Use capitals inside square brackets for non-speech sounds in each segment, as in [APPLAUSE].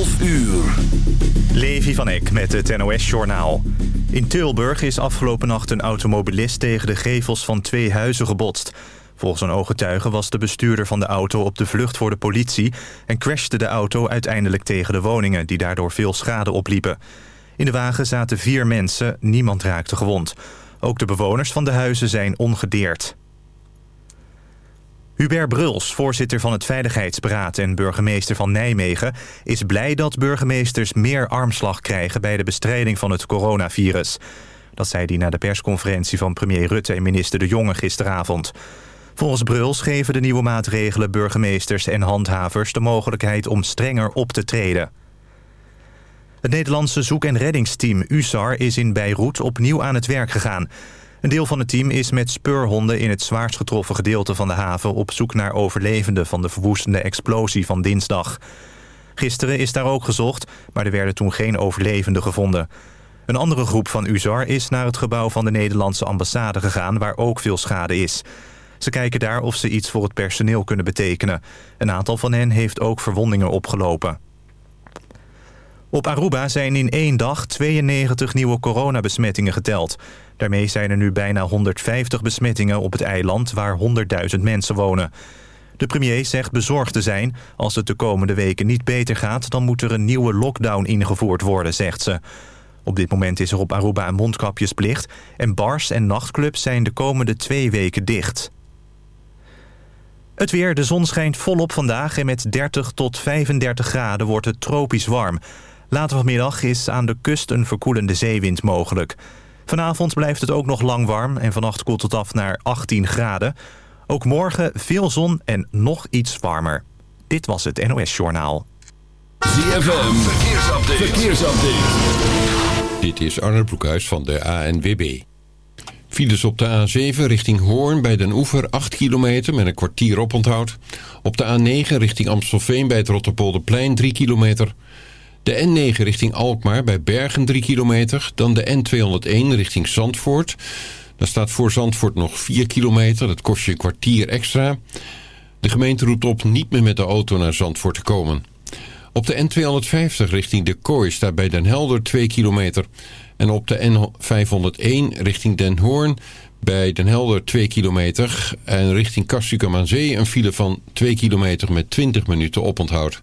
12 uur. Levi van Eck met het NOS-journaal. In Tilburg is afgelopen nacht een automobilist tegen de gevels van twee huizen gebotst. Volgens een ooggetuige was de bestuurder van de auto op de vlucht voor de politie... en crashte de auto uiteindelijk tegen de woningen... die daardoor veel schade opliepen. In de wagen zaten vier mensen, niemand raakte gewond. Ook de bewoners van de huizen zijn ongedeerd. Hubert Bruls, voorzitter van het Veiligheidsberaad en burgemeester van Nijmegen... is blij dat burgemeesters meer armslag krijgen bij de bestrijding van het coronavirus. Dat zei hij na de persconferentie van premier Rutte en minister De Jonge gisteravond. Volgens Bruls geven de nieuwe maatregelen burgemeesters en handhavers... de mogelijkheid om strenger op te treden. Het Nederlandse zoek- en reddingsteam USAR is in Beirut opnieuw aan het werk gegaan... Een deel van het team is met speurhonden in het zwaarst getroffen gedeelte van de haven... op zoek naar overlevenden van de verwoestende explosie van dinsdag. Gisteren is daar ook gezocht, maar er werden toen geen overlevenden gevonden. Een andere groep van USAR is naar het gebouw van de Nederlandse ambassade gegaan... waar ook veel schade is. Ze kijken daar of ze iets voor het personeel kunnen betekenen. Een aantal van hen heeft ook verwondingen opgelopen. Op Aruba zijn in één dag 92 nieuwe coronabesmettingen geteld. Daarmee zijn er nu bijna 150 besmettingen op het eiland waar 100.000 mensen wonen. De premier zegt bezorgd te zijn. Als het de komende weken niet beter gaat... dan moet er een nieuwe lockdown ingevoerd worden, zegt ze. Op dit moment is er op Aruba een mondkapjesplicht... en bars en nachtclubs zijn de komende twee weken dicht. Het weer, de zon schijnt volop vandaag... en met 30 tot 35 graden wordt het tropisch warm. Later vanmiddag is aan de kust een verkoelende zeewind mogelijk... Vanavond blijft het ook nog lang warm en vannacht koelt het af naar 18 graden. Ook morgen veel zon en nog iets warmer. Dit was het NOS Journaal. ZFM, verkeersupdate. verkeersupdate. Dit is Arne Broekhuis van de ANWB. Files op de A7 richting Hoorn bij Den Oever 8 kilometer met een kwartier oponthoud. Op de A9 richting Amstelveen bij het Rotterpolderplein 3 kilometer... De N9 richting Alkmaar bij Bergen 3 kilometer. Dan de N201 richting Zandvoort. Daar staat voor Zandvoort nog 4 kilometer. Dat kost je een kwartier extra. De gemeente roept op niet meer met de auto naar Zandvoort te komen. Op de N250 richting De Kooi staat bij Den Helder 2 kilometer. En op de N501 richting Den Hoorn bij Den Helder 2 kilometer. En richting Castricum aan Zee een file van 2 kilometer met 20 minuten oponthoud.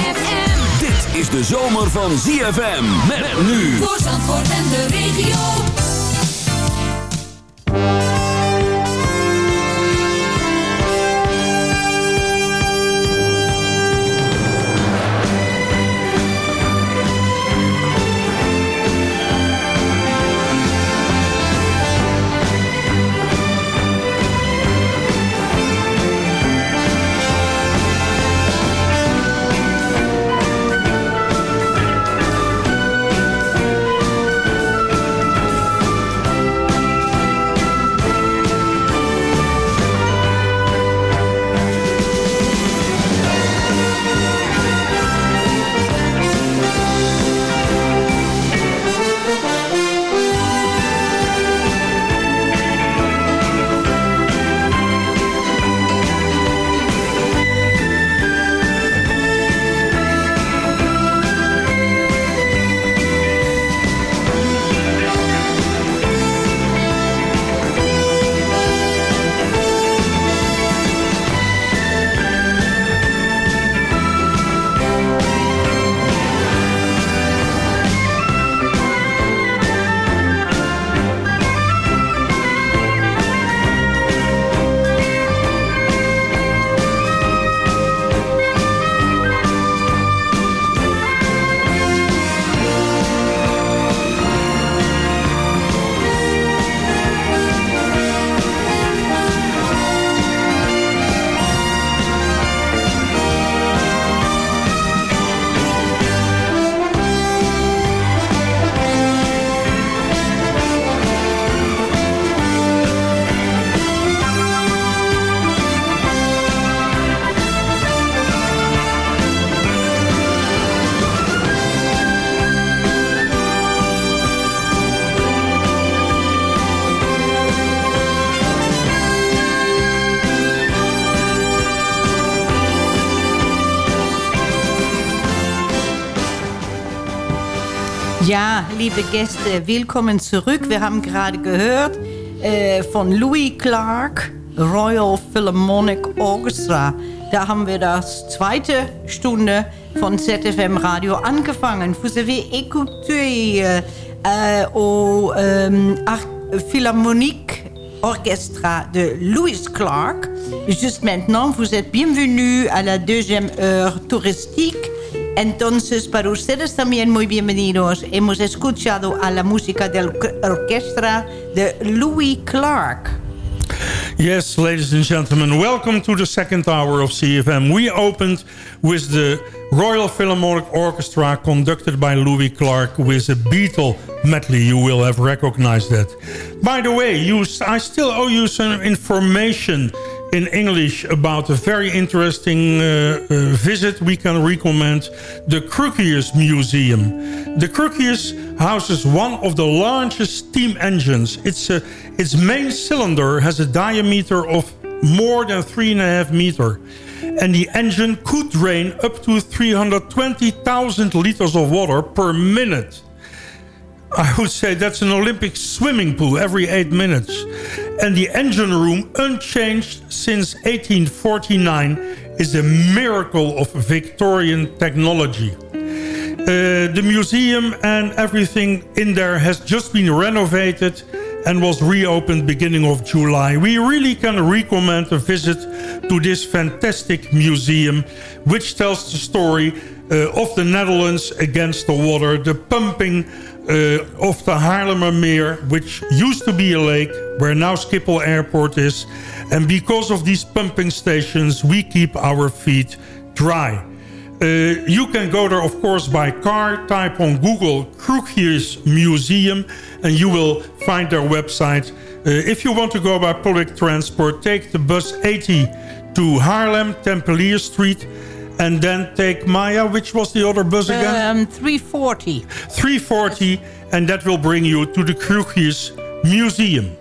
Is de zomer van ZFM. Met nu. Voor Zandvoort en de regio. Liebe Gäste, willkommen zurück. Wir haben gerade gehört äh, von Louis Clark, Royal Philharmonic Orchestra. Da haben wir das zweite Stunde von ZFM Radio angefangen. Vous avez écouté euh, au euh, Philharmonique Orchestra de Louis Clark. Juste maintenant, vous êtes bienvenue à la deuxième heure touristique. Entonces, para ustedes también muy bienvenidos. Hemos escuchado a la música del orquestra de Louis Clark. Yes, ladies and gentlemen, welcome to the second hour of CFM. We opened with the Royal Philharmonic Orchestra conducted by Louis Clark with a Beatle medley. You will have recognized that. By the way, you, I still owe you some information in English about a very interesting uh, uh, visit we can recommend the Crucius Museum. The Crucius houses one of the largest steam engines. It's a, its main cylinder has a diameter of more than three and a half meter. And the engine could drain up to 320,000 liters of water per minute. I would say that's an Olympic swimming pool every eight minutes. And the engine room, unchanged since 1849, is a miracle of Victorian technology. Uh, the museum and everything in there has just been renovated and was reopened beginning of July. We really can recommend a visit to this fantastic museum, which tells the story uh, of the Netherlands against the water, the pumping uh, of the Haarlemmermeer, which used to be a lake, where now Schiphol Airport is. And because of these pumping stations, we keep our feet dry. Uh, you can go there, of course, by car. Type on Google Krugius Museum and you will find their website. Uh, if you want to go by public transport, take the bus 80 to Haarlem, Tempelier Street. And then take Maya, which was the other bus again? Um, 340. 340, and that will bring you to the Krugius Museum.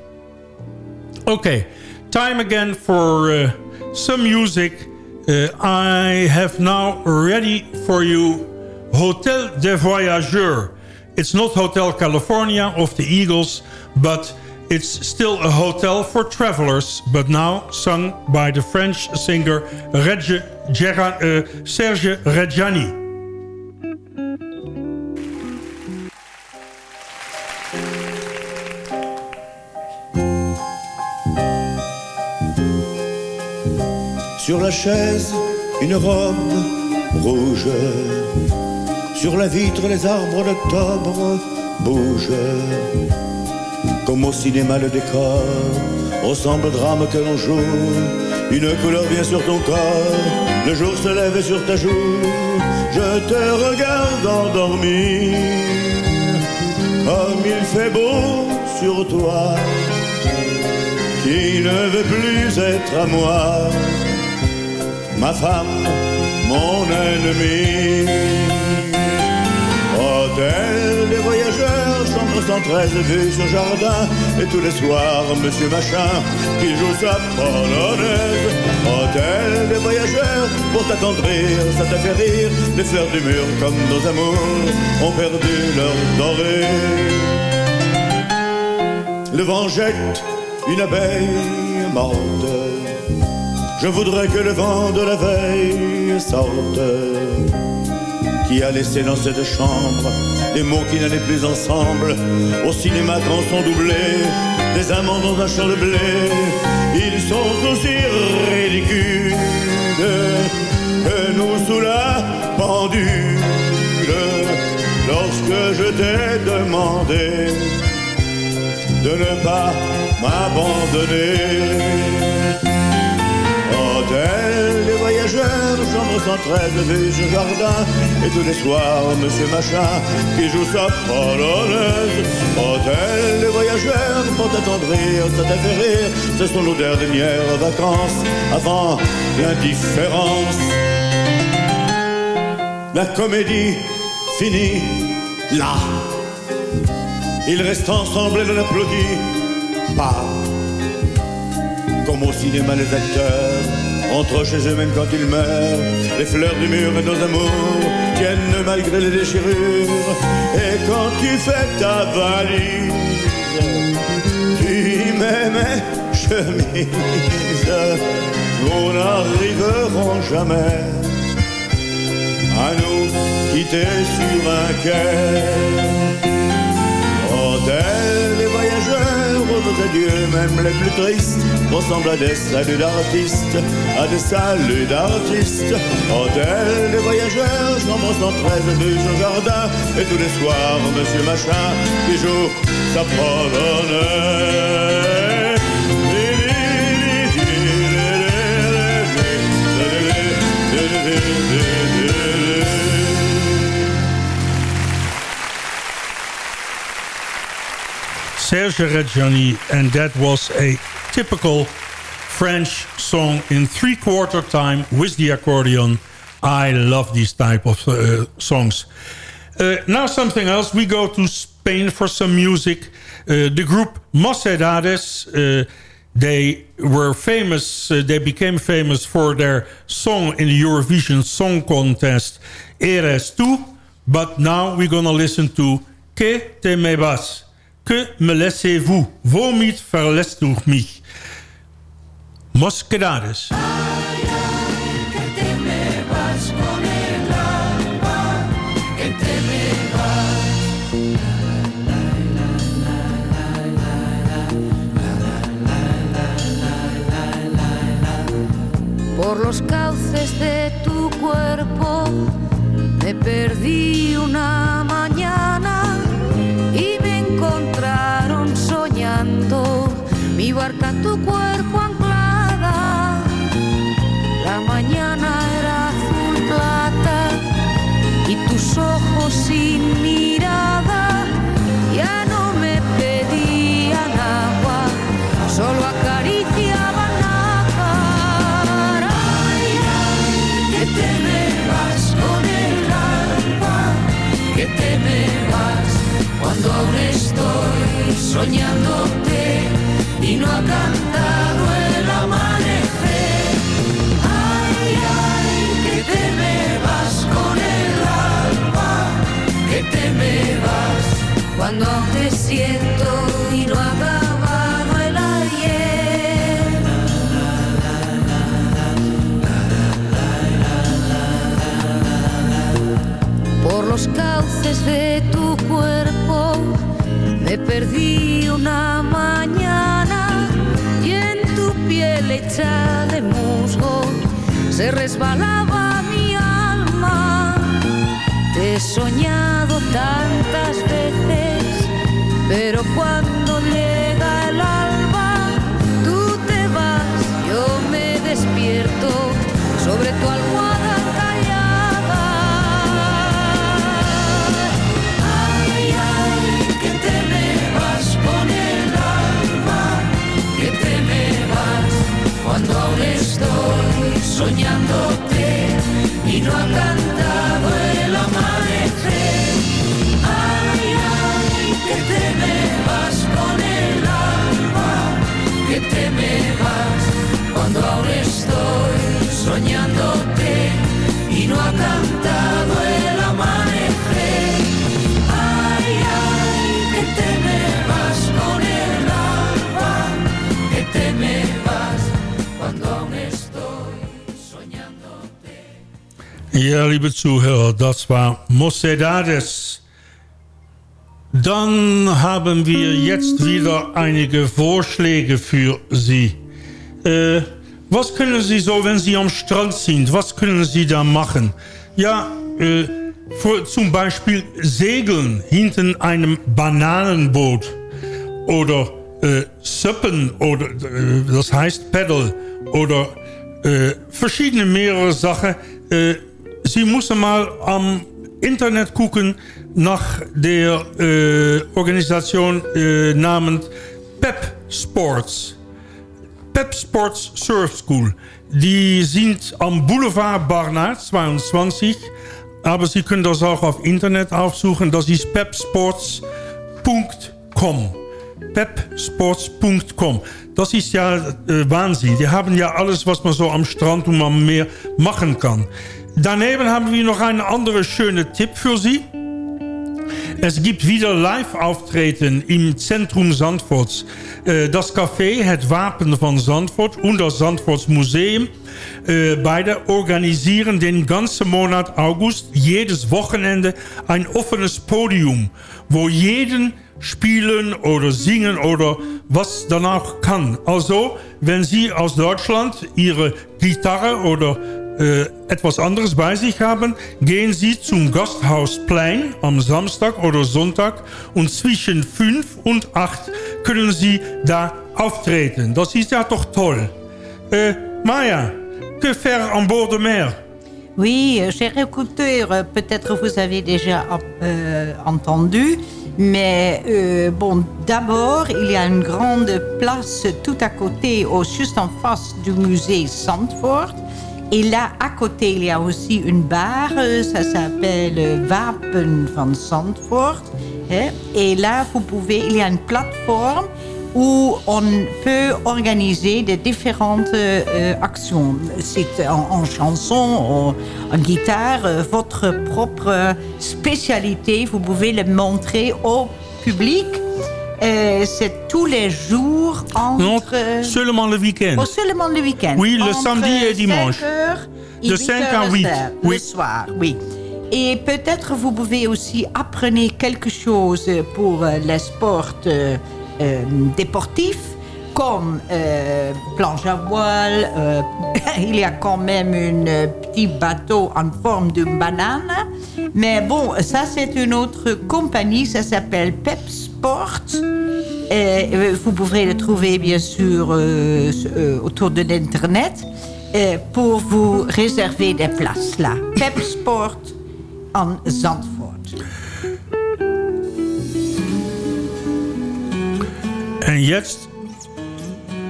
Okay, time again for uh, some music. Uh, I have now ready for you Hotel des Voyageurs. It's not Hotel California of the Eagles, but it's still a hotel for travelers, but now sung by the French singer Regge, uh, Serge Reggiani. Sur la chaise, une robe rouge. Sur la vitre, les arbres d'octobre bougent. Comme au cinéma, le décor ressemble au drame que l'on joue. Une couleur vient sur ton corps, le jour se lève sur ta joue. Je te regarde endormi, comme il fait beau sur toi, qui ne veut plus être à moi ma femme, mon ennemi. Hôtel des chambre 113, vue sur jardin, et tous les soirs, monsieur machin, qui joue sa polonaise. Hôtel des voyageurs, pour t'attendrir, ça t'a fait rire, les fleurs du mur, comme nos amours, ont perdu leur doré. Le vent jette une abeille morte je voudrais que le vent de la veille sorte, qui a laissé dans cette chambre des mots qui n'allaient plus ensemble. Au cinéma quand sont doublés des amants dans un champ de blé, ils sont aussi ridicules que nous sous la pendule. Lorsque je t'ai demandé de ne pas m'abandonner. Chambre 113, vue ce jardin. Et tous les soirs, monsieur machin, qui joue sa polonaise. Hôtel des voyageurs, pour t'attendrir, ça t'a fait rire. Ce sont nos dernières vacances avant l'indifférence. La comédie finie là. Ils restent ensemble et l'on applaudit pas. Comme au cinéma, les acteurs rentrent chez eux même quand ils meurent. Les fleurs du mur et nos amours tiennent malgré les déchirures. Et quand tu fais ta valise, tu mets mes chemises. Nous n'arriverons jamais à nous quitter sur un quai. Même les plus tristes, ressemblent à des saluts d'artistes, à des saluts d'artistes. Hôtel des voyageurs, chambre 113 de son jardin, et tous les soirs, monsieur machin, qui joue sa polonais. Serge Reggiani, and that was a typical French song in three-quarter time with the accordion. I love these type of uh, songs. Uh, now something else. We go to Spain for some music. Uh, the group Mocedades, uh, they were famous, uh, they became famous for their song in the Eurovision Song Contest, Eres Tu. But now we're gonna listen to Que te me vas. Que me laissez-vous? Womit verlässt du mich? Mosquedades. Por los cauces de tu cuerpo me perdí nosotros me. De tu cuerpo me perdí una mañana y en tu piel hecha de musgo se resbalaba mi alma. Te he soñado tantas veces, pero cuando soñándote y no ha cantado el amanecer. Ay, ay, que te me vas con el alma, que te me Ja, liebe Zuhörer, das war Mocedades. Dann haben wir jetzt wieder einige Vorschläge für Sie. Äh, was können Sie so, wenn Sie am Strand sind, was können Sie da machen? Ja, äh, für, zum Beispiel segeln hinter einem Bananenboot oder äh, Suppen oder äh, das heißt Paddle oder äh, verschiedene mehrere Sachen. Äh, Sie müssen mal am Internet gucken nach der äh, Organisation äh, namens PEP Sports. Pep Sports Surf School. Die sind am Boulevard Barnard 22. Aber Sie können das auch auf Internet aufsuchen. Das ist pepsports.com. pepsports.com. Das ist ja äh, Wahnsinn. Die haben ja alles, was man so am Strand und am Meer machen kann. Daneben haben wir noch einen anderen schönen Tipp für Sie. Es gibt wieder Live-Auftreten im Zentrum Zandvoorts. Äh, das Café, het Wapen van Zandvoort und das Zandvoorts Museum äh, beide organisieren den ganzen Monat August jedes Wochenende ein offenes Podium, wo jeden spielen oder singen oder was danach kann. Also, wenn Sie aus Deutschland Ihre Gitarre oder äh, etwas anderes bei sich haben, gehen Sie zum Gasthausplein am Samstag oder Sonntag und zwischen 5 und 8 können Sie da auftreten. Das ist ja doch toll. Äh, Maya, que faire en bord de mer Oui, euh, cher écouteur, euh, peut-être vous avez déjà euh, entendu, mais euh, bon, d'abord, il y a une grande place tout à côté, au, juste en face du musée Zandvoort. Et là, à côté, il y a aussi une bar, euh, ça s'appelle euh, Wapen van Zandvoort. hein. Et là, vous pouvez, il y a une plateforme où on peut organiser des différentes euh, actions. C'est en, chanson, en, guitare, euh, votre propre spécialité. Vous pouvez le montrer au public. Euh, c'est tous les jours entre... Non, seulement le week-end. Oh, seulement le week-end. Oui, le Entre samedi et dimanche. 5 heures et De 8 5 heures à le 8, soir, oui. Le soir, oui. Et peut-être vous pouvez aussi apprendre quelque chose pour euh, les sports euh, euh, déportifs, comme euh, planche à voile. euh, [LAUGHS] il y a quand même un petit bateau en forme d'une banane. Mais bon, ça c'est une autre compagnie, ça s'appelle Pep Sport. Euh, vous pouvez le trouver bien sûr euh, euh, autour de l'internet euh, pour vous réserver des places là. Pep Sport en Zandvoort. En jetzt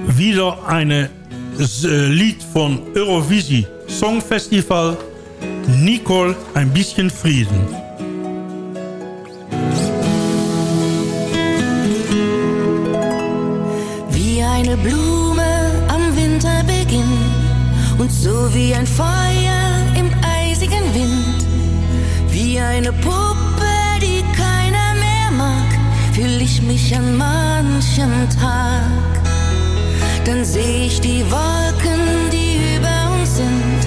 wieder ein Lied von Eurovisie Songfestival. Nicole, ein bisschen Frieden. Wie eine Blume am Winterbeginn und so wie ein Feuer im eisigen Wind. Wie eine Puppe, die keiner mehr mag, fühl ich mich an manchem Tag. Dann seh ich die Wolken, die über uns sind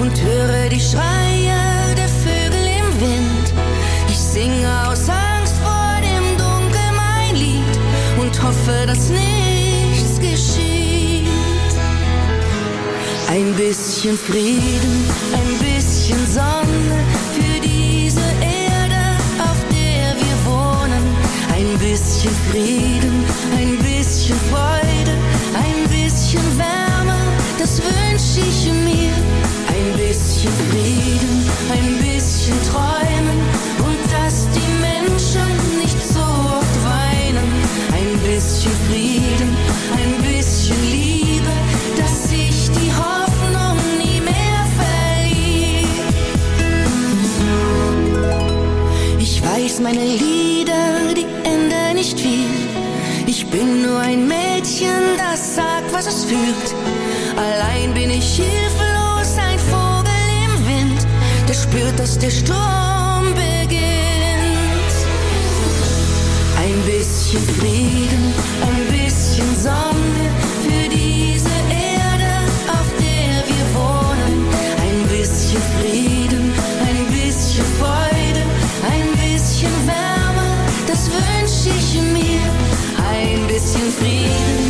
und höre die Schreie der Vögel im Wind. Ich singe aus Angst vor dem Dunkel mein Lied und hoffe, dass nichts geschieht. Ein bisschen Frieden, ein bisschen Sonne für diese Erde, auf der wir wohnen. Ein bisschen Frieden, ein bisschen Freude, das wünsch ich mir. Ein bisschen Frieden, ein bisschen Träumen und dass die Menschen nicht so oft weinen. Ein bisschen Frieden, ein bisschen Liebe, dass sich die Hoffnung nie mehr verliert. Ich weiß, meine Lieder, der Sturm beginnt. Ein bisschen Frieden, ein bisschen Sonne für diese Erde, auf der wir wohnen. Ein bisschen Frieden, ein bisschen Freude, ein bisschen Wärme, das wünsch ich mir. Ein bisschen Frieden,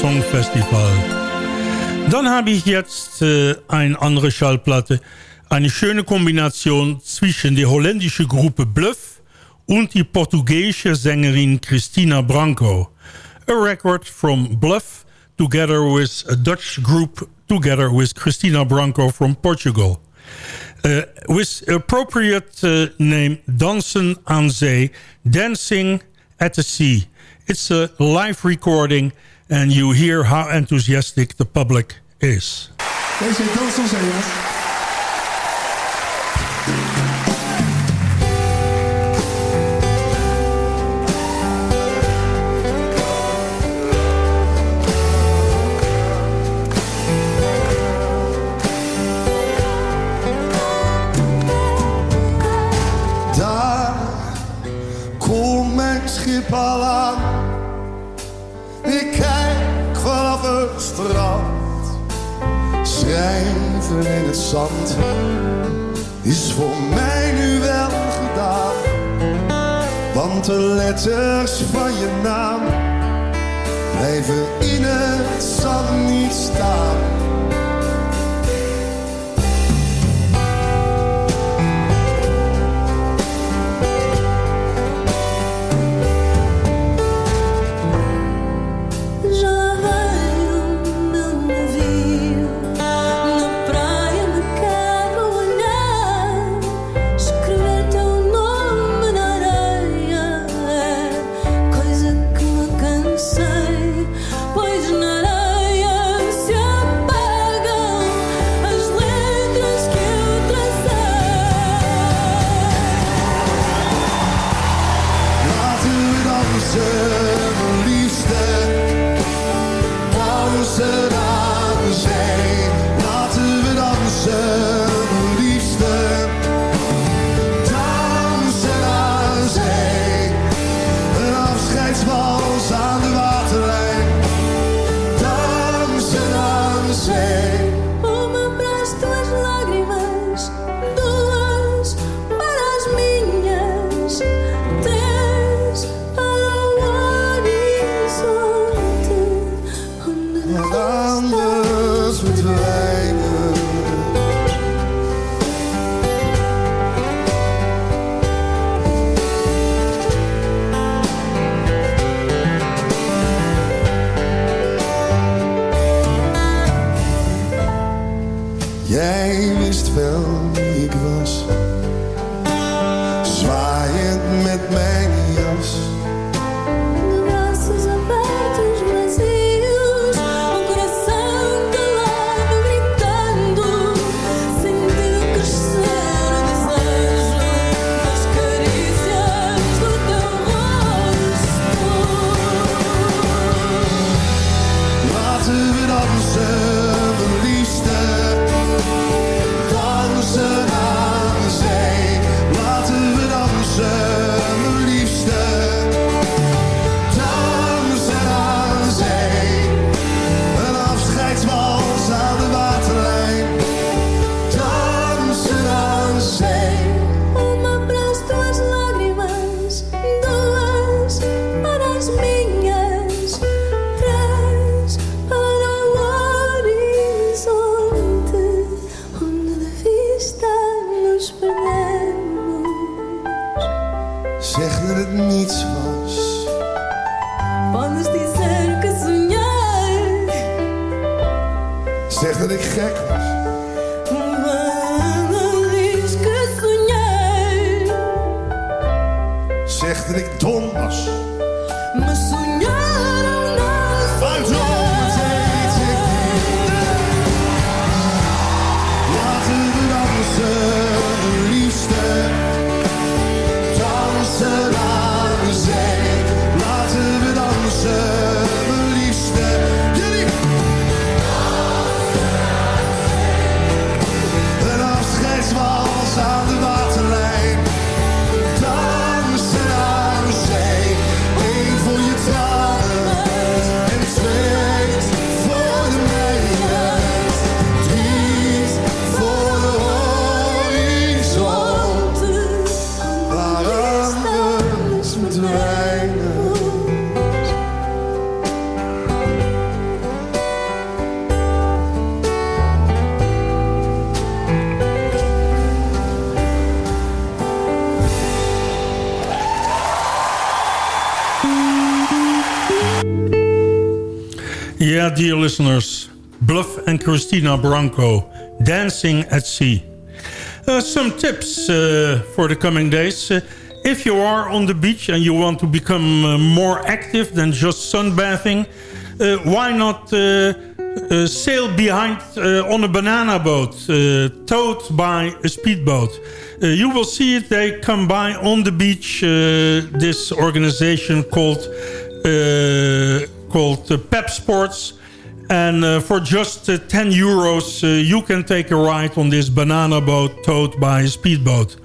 Songfestival. Dann habe ich jetzt eh, eine andere Schallplatte. Eine schöne Kombination zwischen der holländischen Gruppe Bluff und die portugiesische Sängerin Cristina Branco. A record from Bluff together with a Dutch group together with Cristina Branco from Portugal. Uh, with appropriate eh, name Dansen aan Zee, Dancing at the Sea. It's a live recording and you hear how enthusiastic the public is. Deze dansers zijn palavras. drijven in het zand is voor mij nu wel gedaan. Want de letters van je naam blijven in het zand niet staan. Dear listeners, Bluff and Christina Branco, Dancing at Sea. Uh, some tips uh, for the coming days. Uh, if you are on the beach and you want to become uh, more active than just sunbathing, uh, why not uh, sail behind on a banana boat towed by a speedboat? You will see it. They come by on the beach. This organization called called Pep Sports. And uh, for just uh, 10 euros, uh, you can take a ride on this banana boat towed by a speedboat.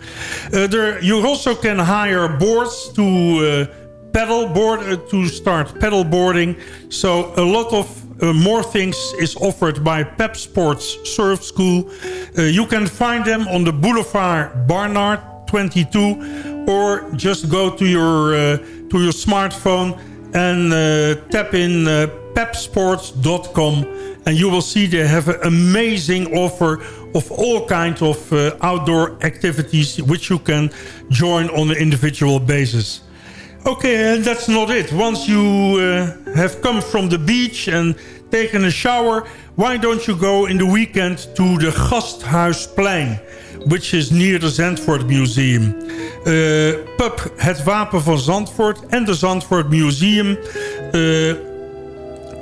Uh, there, you also can hire boards to uh, pedal board uh, to start pedal boarding. So a lot of more things is offered by Pep Sports Surf School. You can find them on the Boulevard Barnard 22, or just go to your to your smartphone and tap in pepsports.com and you will see they have an amazing offer of all kinds of uh, outdoor activities which you can join on an individual basis. Okay, and that's not it. Once you uh, have come from the beach and taken a shower, why don't you go in the weekend to the Gasthuisplein, which is near the Zandvoort Museum. Uh, pub Het Wapen van Zandvoort and the Zandvoort Museum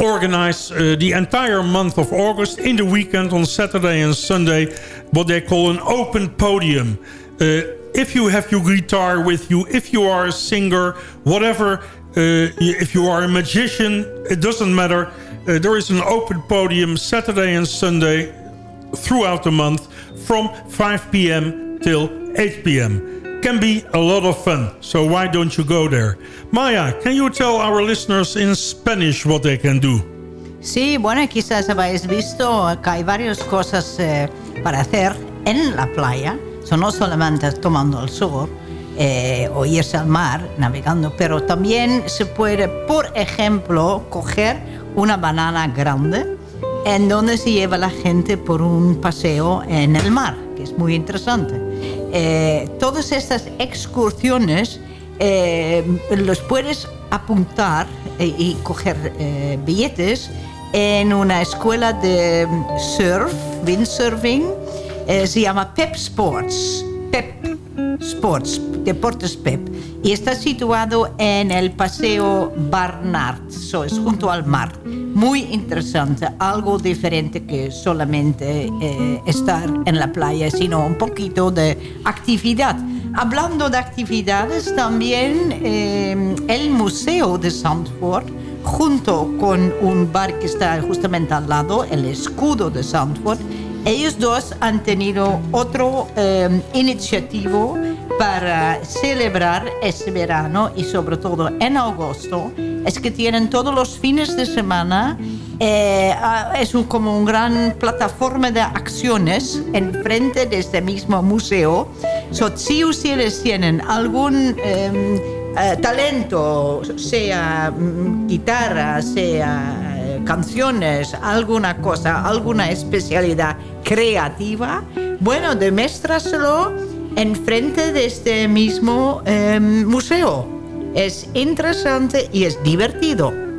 organize uh, the entire month of August in the weekend on Saturday and Sunday what they call an open podium. Uh, if you have your guitar with you, if you are a singer, whatever, uh, if you are a magician, it doesn't matter. There is an open podium Saturday and Sunday throughout the month from 5 p.m. till 8 p.m. Can be a lot of fun, so why don't you go there? Maya, can you tell our listeners in Spanish what they can do? Sí, bueno, quizás habéis visto que hay varias cosas eh, para hacer en la playa. So, no solamente tomando el sol eh, o irse al mar navegando, pero también se puede, por ejemplo, coger una banana grande en donde se lleva la gente por un paseo en el mar, que es muy interesante. Eh, todas estas excursiones eh, los puedes apuntar eh, y coger eh, billetes en una escuela de surf, windsurfing, se llama Pep Sports. Sports, Deportes Pep. Y está situado en el Paseo Barnard, so, es junto al mar. Muy interesante, algo diferente que solamente eh, estar en la playa, sino un poquito de actividad. Hablando de actividades, también eh, el Museo de Zandvoort, junto con un bar que está justamente al lado, el Escudo de Zandvoort, ellos dos han tenido otro eh, iniciativo para celebrar este verano y sobre todo en agosto. Es que tienen todos los fines de semana, eh, es un- como una gran plataforma de acciones enfrente de este mismo museo. So, si ustedes tienen algún eh, eh, talento, sea mm, guitarra, sea canciones, alguna cosa, alguna especialidad creativa, bueno, demuéstraselo enfrente de este mismo eh, museo. Es interesante y es divertido.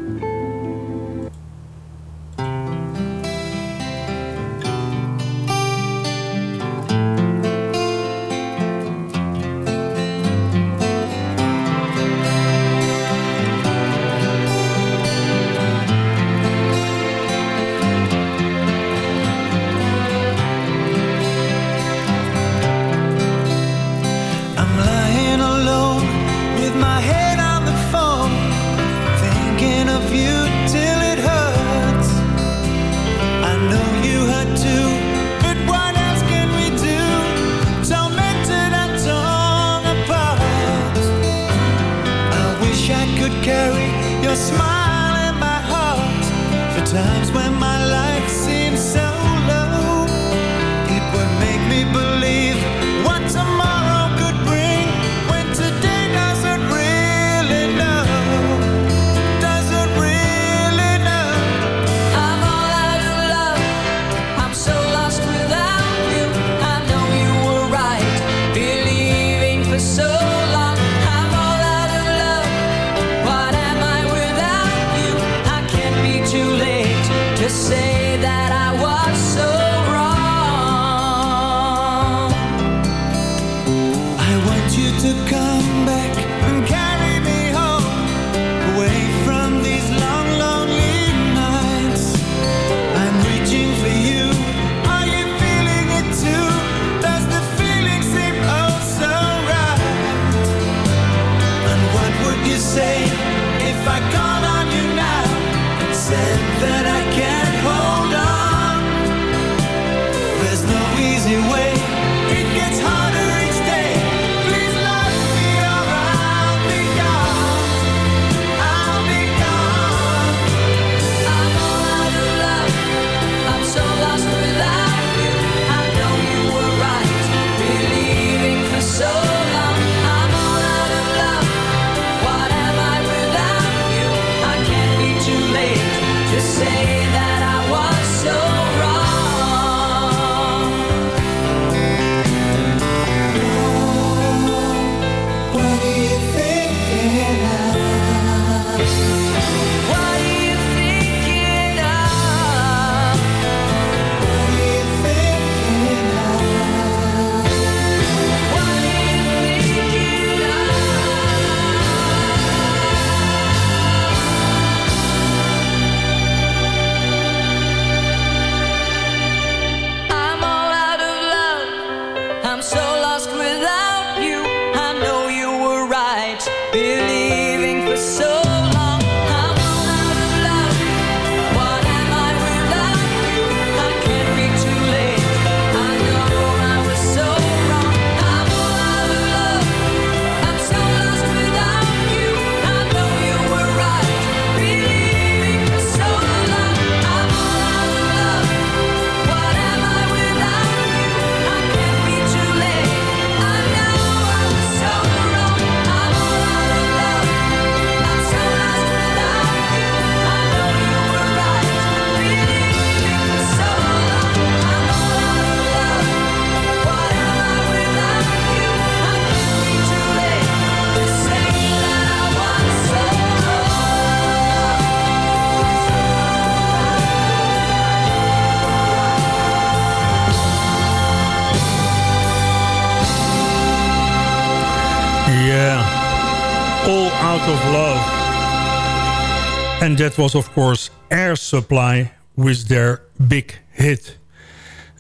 that was of course Air Supply with their big hit.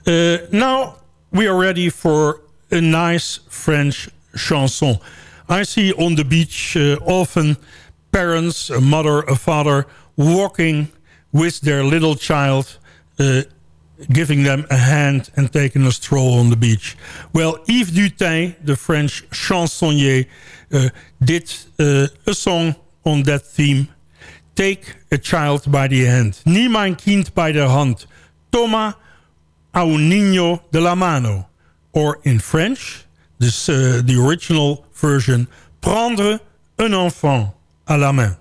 Uh, now we are ready for a nice French chanson. I see on the beach uh, often parents, a mother, a father, walking with their little child, uh, giving them a hand and taking a stroll on the beach. Well, Yves Dutin, the French chansonnier, uh, did uh, a song on that theme Take a Child by the Hand. Niet mijn kind bij de hand. Toma a un niño de la mano. Or in French, the uh, the original version... Prendre un enfant à la main.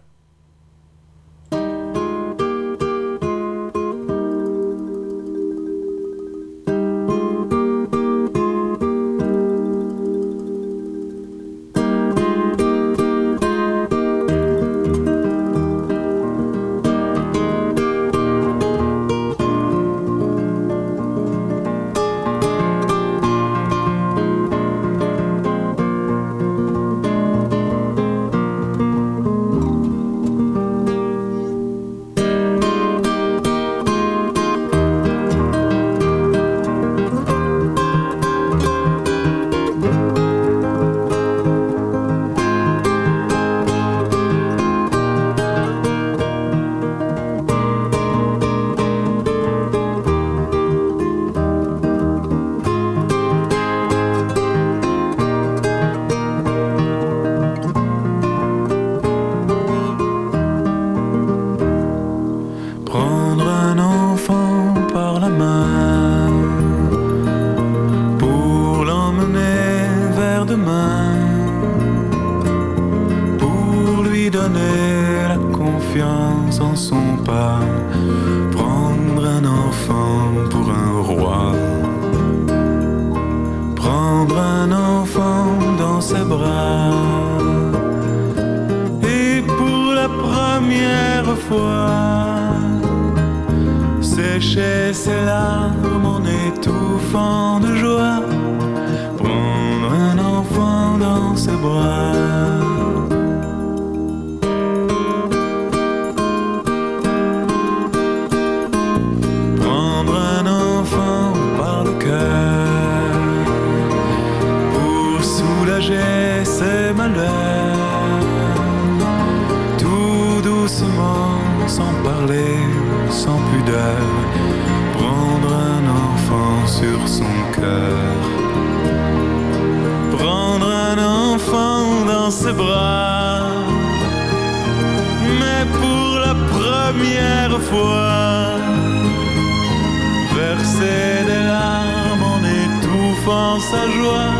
sa joie,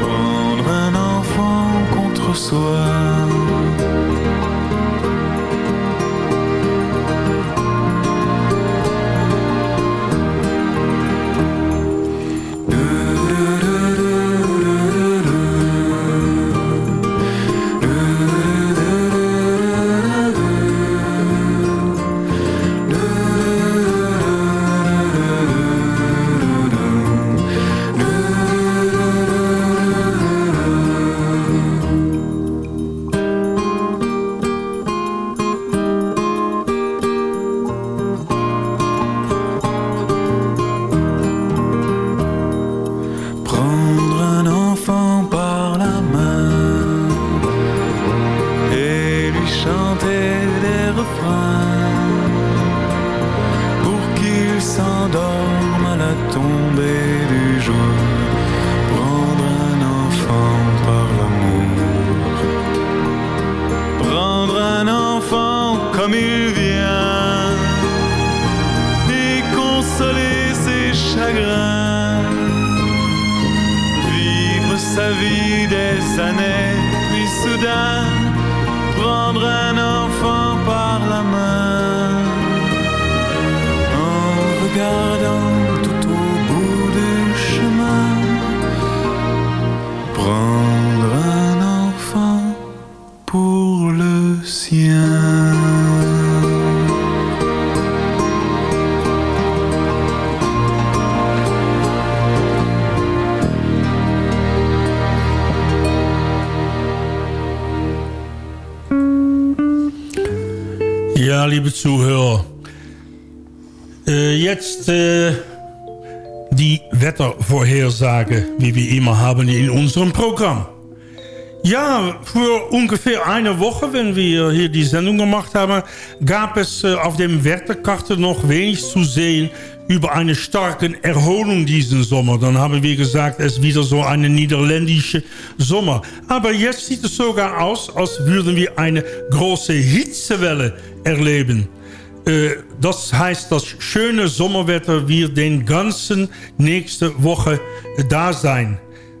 prendre un enfant contre soi. Ja, liebe Zuhörer. Äh, jetzt äh, die Wettervorhersage, wie wir immer haben in unserem Programm. Ja, für ungefähr eine Woche, wenn wir hier die Sendung gemacht haben, gab es auf dem Wetterkarte noch wenig zu sehen über eine starke Erholung diesen Sommer. Dann haben wir gesagt, es ist wieder so eine niederländische Sommer. Aber jetzt sieht es sogar aus, als würden wir eine große Hitzewelle erleben. Äh, das heißt, das schöne Sommerwetter wird den ganzen nächste Woche da sein.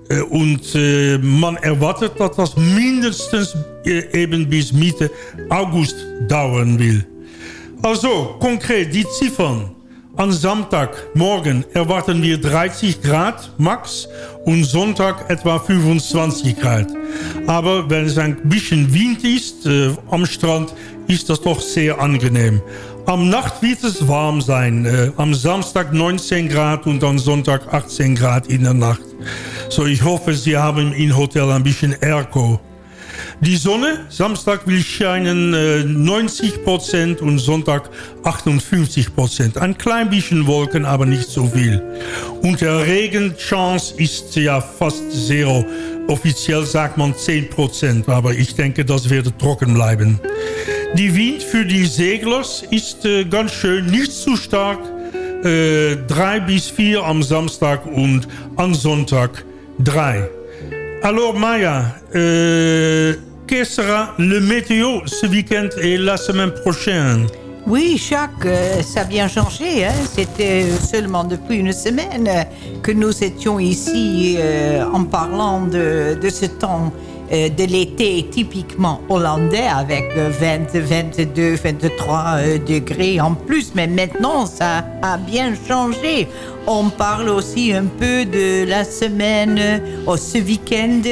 Äh, Und man erwartet, dass das mindestens eben bis Mitte August dauern will. Also, konkret die Ziffern. Am Samstagmorgen erwarten wir 30 Grad max und Sonntag etwa 25 Grad. Aber wenn es ein bisschen Wind ist äh, am Strand, ist das doch sehr angenehm. Am Nacht wird es warm sein. Äh, am Samstag 19 Grad und am Sonntag 18 Grad in der Nacht. So, ich hoffe, Sie haben im Hotel ein bisschen Airco. Die Sonne, Samstag will scheinen äh, 90% und Sonntag 58%. Ein klein bisschen Wolken, aber nicht so viel. Und der Regenchance ist ja fast zero. Offiziell sagt man 10%, aber ich denke, das wird trocken bleiben. Die Wind für die Seglers ist äh, ganz schön, nicht zu stark. Äh, 3 bis 4 am Samstag und am Sonntag 3. Alors Maya, euh, quel sera le météo ce week-end et la semaine prochaine? Oui, Jacques, euh, ça a bien changé. hein. C'était seulement depuis une semaine euh, que nous étions ici euh, en parlant de, de ce temps euh, de l'été typiquement hollandais avec euh, 20, 22, 23 euh, degrés en plus. Mais maintenant, ça a bien changé. On parle aussi un peu de la semaine, euh, oh, ce week-end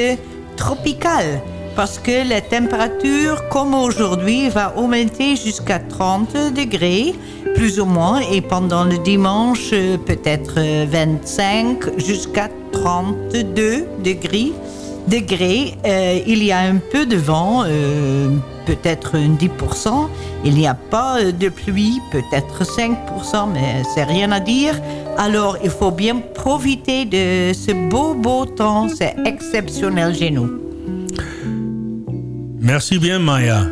tropical parce que la température, comme aujourd'hui, va augmenter jusqu'à 30 degrés, plus ou moins, et pendant le dimanche, euh, peut-être euh, 25 jusqu'à 32 degrés. Degrés. Euh, il y a un peu de vent, euh, peut-être un 10%. Il n'y a pas euh, de pluie, peut-être 5%, mais c'est rien à dire. Alors, il faut bien profiter de ce beau, beau temps. C'est exceptionnel chez nous. Merci bien, Maya.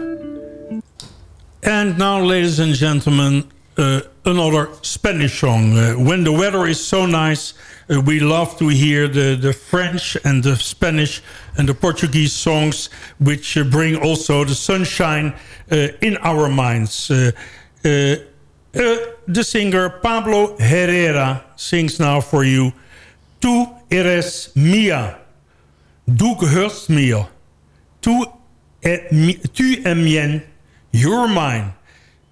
And now, ladies and gentlemen, another Spanish song. Uh, when the weather is so nice, uh, we love to hear the, the French and the Spanish and the Portuguese songs, which uh, bring also the sunshine uh, in our minds. Uh, uh, uh, the singer Pablo Herrera sings now for you, Tu eres mía, du gehörst mir. Tu, tu es mien, you're mine.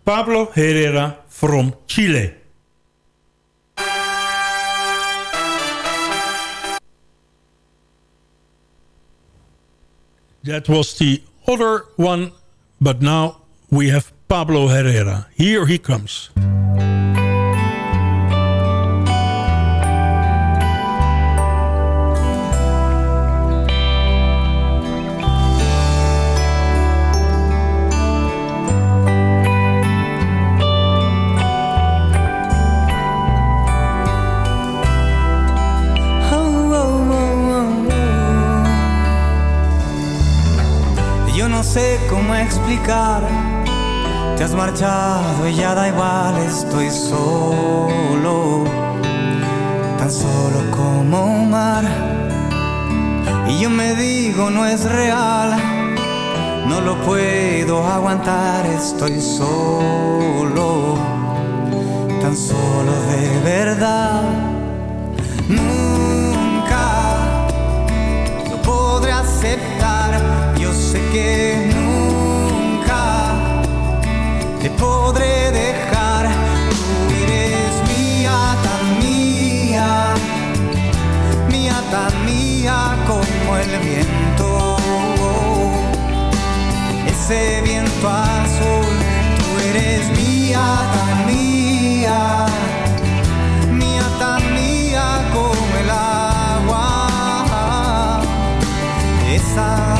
Pablo Herrera from Chile. That was the other one, but now we have Pablo Herrera. Here he comes. Te has marchado y ya da igual, estoy solo, tan solo como un mar. Y yo me digo, no es real, no lo puedo aguantar, estoy solo, tan solo de verdad. Nunca lo podré aceptar, yo sé que te podré dejar. Tú eres mía, tan mía, mía, tan mía como el viento. Ese viento azul, tú eres mía, tan mía, mía, tan mía como el agua. Esa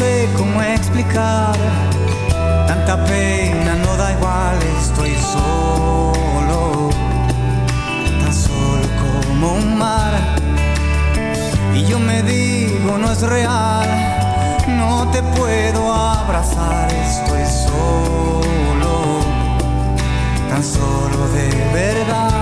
sé cómo explicar tanta pena, no da igual, estoy solo, tan solo como un mar. Y yo me digo, no es real, no te puedo abrazar, estoy solo, tan solo de verdad.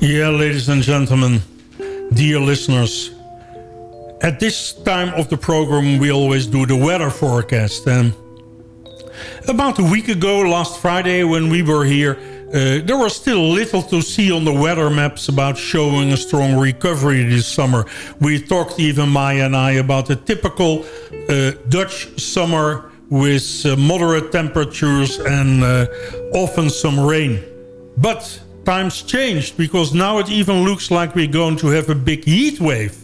Yeah, ladies and gentlemen, dear listeners. At this time of the program, we always do the weather forecast. And about a week ago, last Friday, when we were here, uh, there was still little to see on the weather maps about showing a strong recovery this summer. We talked, even Maya and I, about the typical uh, Dutch summer with uh, moderate temperatures and uh, often some rain. But times changed because now it even looks like we're going to have a big heat wave.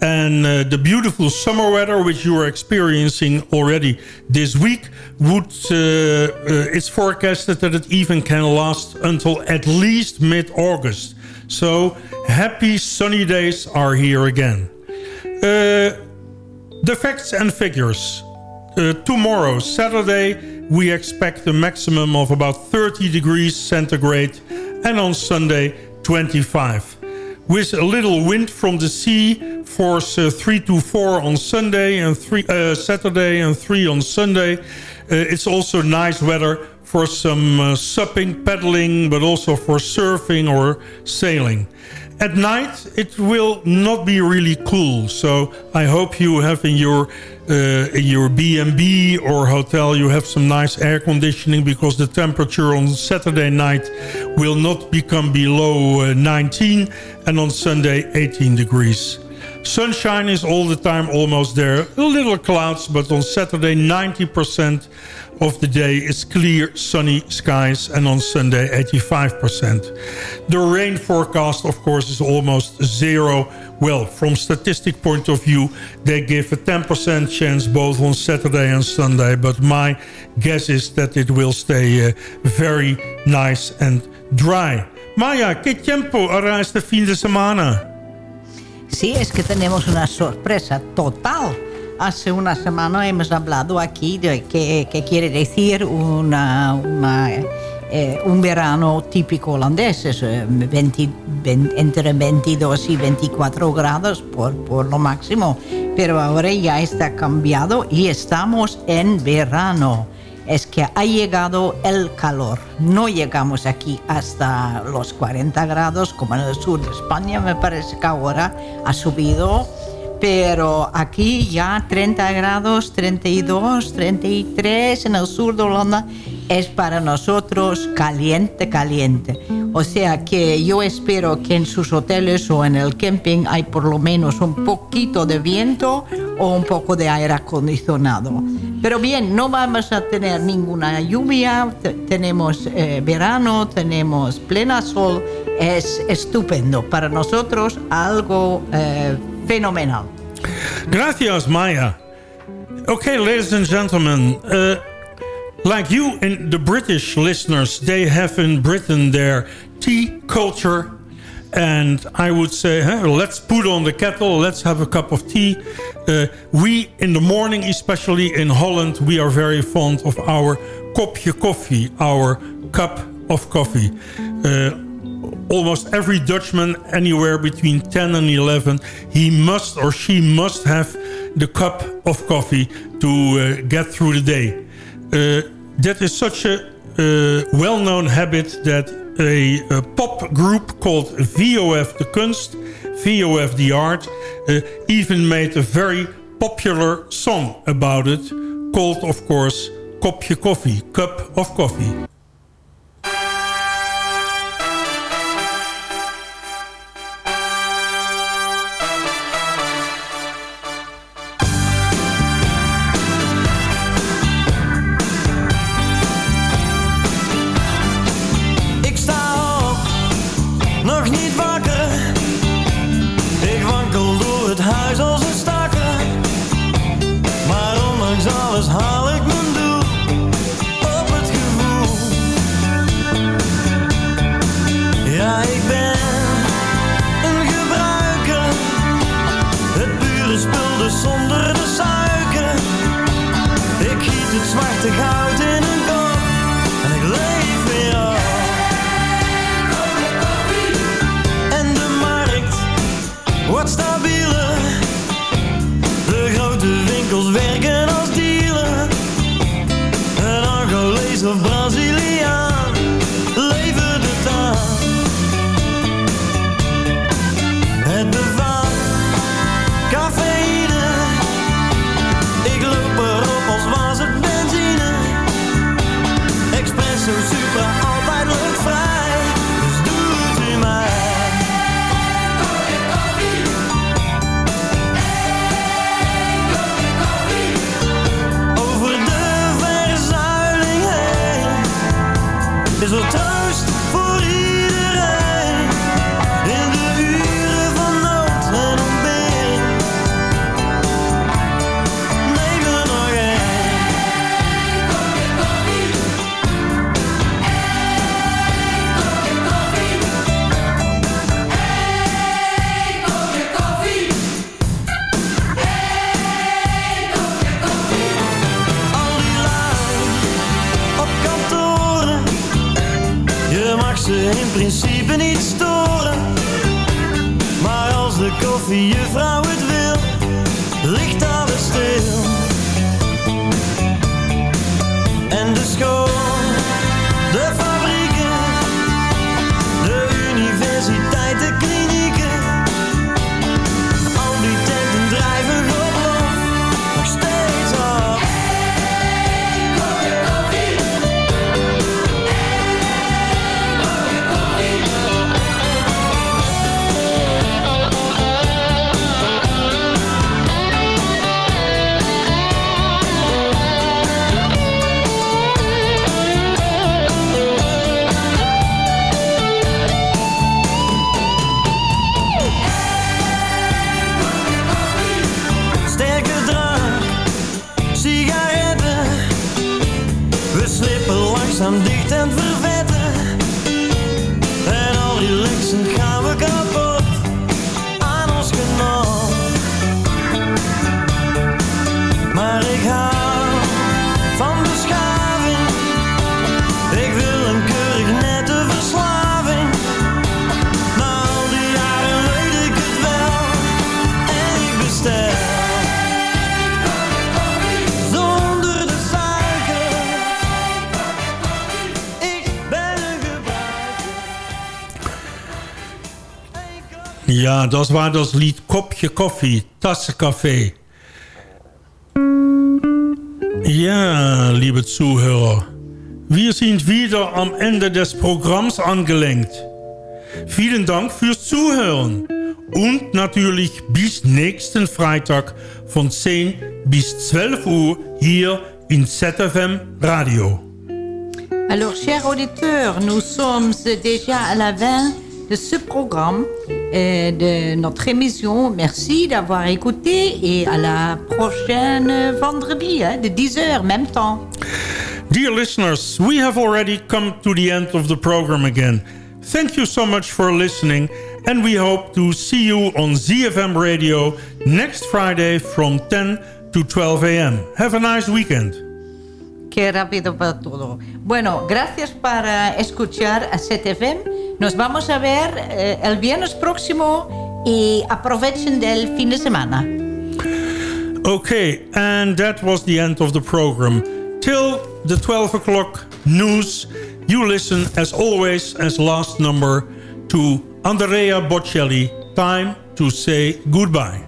And uh, the beautiful summer weather which you are experiencing already this week would uh, uh, it's forecasted that it even can last until at least mid-August. So happy sunny days are here again. Uh, the facts and figures. Uh, tomorrow, Saturday, we expect a maximum of about 30 degrees centigrade and on Sunday, 25. With a little wind from the sea, force uh, 3 to 4 on Sunday and three, uh, Saturday and 3 on Sunday. Uh, it's also nice weather for some uh, supping, paddling, but also for surfing or sailing. At night, it will not be really cool. So I hope you have in your uh, in your B&B or hotel, you have some nice air conditioning because the temperature on Saturday night will not become below uh, 19 and on Sunday 18 degrees. Sunshine is all the time almost there. A little clouds, but on Saturday 90% of the day is clear sunny skies and on Sunday 85%. The rain forecast of course is almost zero. Well, from statistic point of view, they give a 10% chance both on Saturday and Sunday, but my guess is that it will stay uh, very nice and dry. Maya, ¿qué tiempo hará este fin de semana? Sí, es que tenemos una sorpresa total. hace una semana hemos hablado aquí de qué, qué quiere decir una, una, eh, un verano típico holandés. Es, eh, 20 20 entre 22 y 24 grados por, por lo máximo. Pero ahora ya está cambiado y estamos en verano. Es que ha llegado el calor. No llegamos aquí hasta los 40 grados como en el sur de España. Me parece que ahora ha subido pero aquí ya 30 grados, 32, 33 en el sur de Holanda es para nosotros caliente, caliente. O sea que yo espero que en sus hoteles o en el camping hay por lo menos un poquito de viento o un poco de aire acondicionado. Pero bien, no vamos a tener ninguna lluvia, te- tenemos eh, verano, tenemos plena sol, es estupendo. Para nosotros algo eh, fenomenal. Gracias, Maya. Okay, ladies and gentlemen, uh, like you and the British listeners, they have in Britain their tea culture. And I would say, let's put on the kettle, let's have a cup of tea. Uh, we, in the morning, especially in Holland, we are very fond of our kopje koffie, our cup of coffee. Uh, almost every Dutchman anywhere between 10 and 11 he must or she must have the cup of coffee to uh, get through the day uh, that is such a well-known habit that a, pop group called VOF the Kunst VOF the Art uh, even made a very popular song about it called of course Kopje Koffie, Cup of Coffee Ja, das war das Lied Kopje Koffie, Tasse Kaffee. Ja, liebe Zuhörer, wir sind wieder am Ende des Programms angelenkt. Vielen Dank fürs Zuhören und natürlich bis nächsten Freitag von 10 bis 12 Uhr hier in ZFM Radio. Alors, chers auditeurs, nous sommes déjà à la fin de ce programme, de notre émission. Merci d'avoir écouté et à la prochaine vendredi, hein, de 10h, même temps. Dear listeners, we have already come to the end of the program again. Thank you so much for listening and we hope to see you on ZFM Radio next Friday from 10 to 12 a.m. Have a nice weekend. Qué rápido para todo. Bueno, gracias para escuchar a ZFM. Nos vamos a ver eh, el viernes próximo y aprovechen del fin de semana. Okay, and that was the end of the program. Till the 12 o'clock news, you listen as always as last number to Andrea Bocelli. Time to say goodbye.